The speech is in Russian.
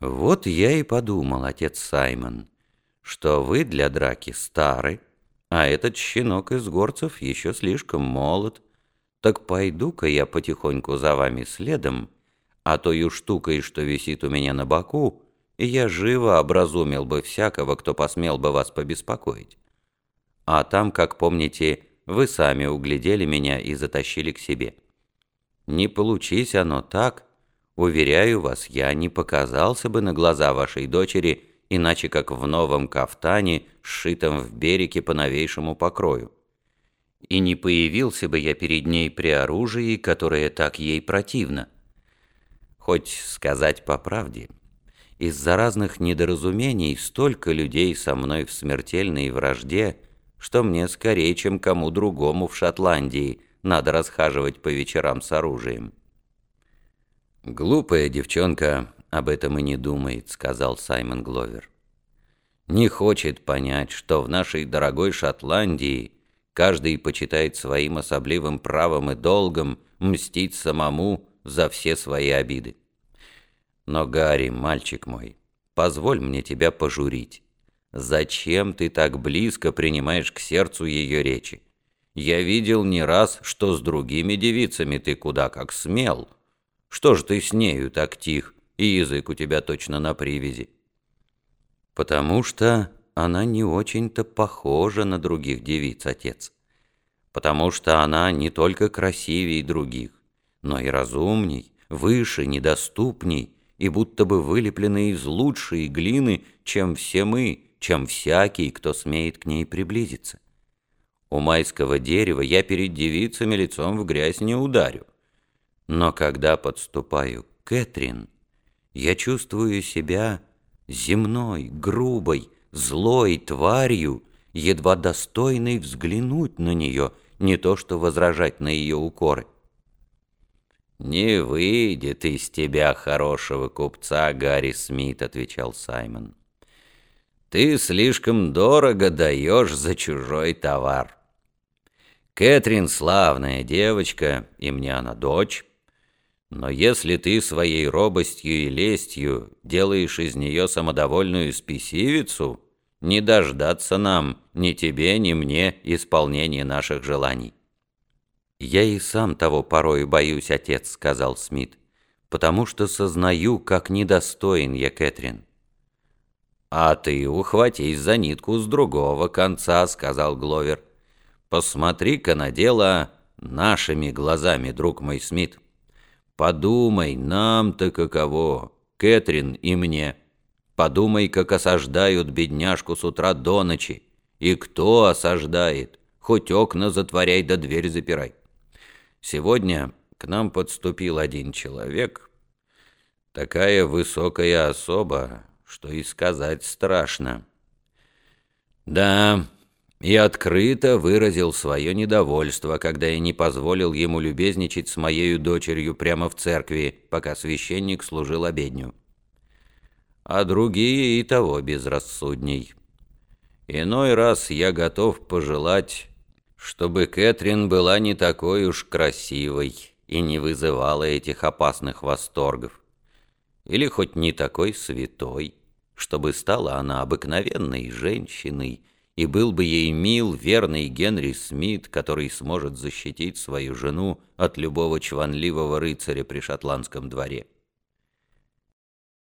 Вот я и подумал, отец Саймон, что вы для драки стары, а этот щенок из горцев еще слишком молод. Так пойду-ка я потихоньку за вами следом, а тою штукой, что висит у меня на боку, я живо образумил бы всякого, кто посмел бы вас побеспокоить. А там, как помните, вы сами углядели меня и затащили к себе. Не получись оно так, Уверяю вас, я не показался бы на глаза вашей дочери, иначе как в новом кафтане, сшитом в береге по новейшему покрою. И не появился бы я перед ней при оружии, которое так ей противно. Хоть сказать по правде, из-за разных недоразумений столько людей со мной в смертельной вражде, что мне скорее, чем кому другому в Шотландии, надо расхаживать по вечерам с оружием. «Глупая девчонка об этом и не думает», — сказал Саймон Гловер. «Не хочет понять, что в нашей дорогой Шотландии каждый почитает своим особливым правом и долгом мстить самому за все свои обиды. Но, Гарри, мальчик мой, позволь мне тебя пожурить. Зачем ты так близко принимаешь к сердцу ее речи? Я видел не раз, что с другими девицами ты куда как смел». Что ж ты с нею так тих, и язык у тебя точно на привязи?» «Потому что она не очень-то похожа на других девиц, отец. Потому что она не только красивее других, но и разумней, выше, недоступней, и будто бы вылеплена из лучшей глины, чем все мы, чем всякий, кто смеет к ней приблизиться. У майского дерева я перед девицами лицом в грязь не ударю, но когда подступаю к Кэтрин, я чувствую себя земной, грубой, злой тварью, едва достойной взглянуть на нее, не то что возражать на ее укоры. «Не выйдет из тебя хорошего купца, Гарри Смит», — отвечал Саймон. «Ты слишком дорого даешь за чужой товар. Кэтрин славная девочка, и мне она дочь, но если ты своей робостью и лестью делаешь из нее самодовольную спесивицу, не дождаться нам, ни тебе, ни мне, исполнения наших желаний. «Я и сам того порою боюсь, отец», — сказал Смит, «потому что сознаю, как недостоин я Кэтрин». «А ты ухватись за нитку с другого конца», — сказал Гловер. «Посмотри-ка на дело нашими глазами, друг мой Смит». Подумай, нам-то каково, Кэтрин и мне. Подумай, как осаждают бедняжку с утра до ночи. И кто осаждает? Хоть окна затворяй да дверь запирай. Сегодня к нам подступил один человек. Такая высокая особа, что и сказать страшно. Да, и открыто выразил свое недовольство, когда я не позволил ему любезничать с моею дочерью прямо в церкви, пока священник служил обедню. А другие и того безрассудней. Иной раз я готов пожелать, чтобы Кэтрин была не такой уж красивой и не вызывала этих опасных восторгов. Или хоть не такой святой, чтобы стала она обыкновенной женщиной, и был бы ей мил верный Генри Смит, который сможет защитить свою жену от любого чванливого рыцаря при шотландском дворе.